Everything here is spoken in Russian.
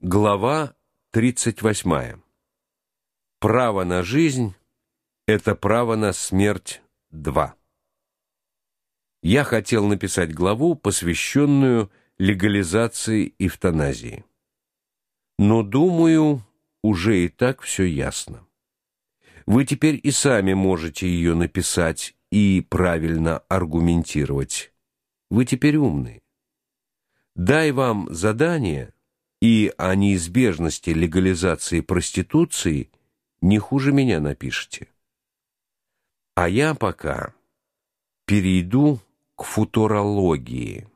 Глава 38. Право на жизнь это право на смерть 2. Я хотел написать главу, посвященную легализации эвтаназии. Но думаю, уже и так все ясно. Вы теперь и сами можете ее написать и правильно аргументировать. Вы теперь умны. Дай вам задание и о неизбежности легализации проституции не хуже меня напишите. А я пока перейду к футурологии.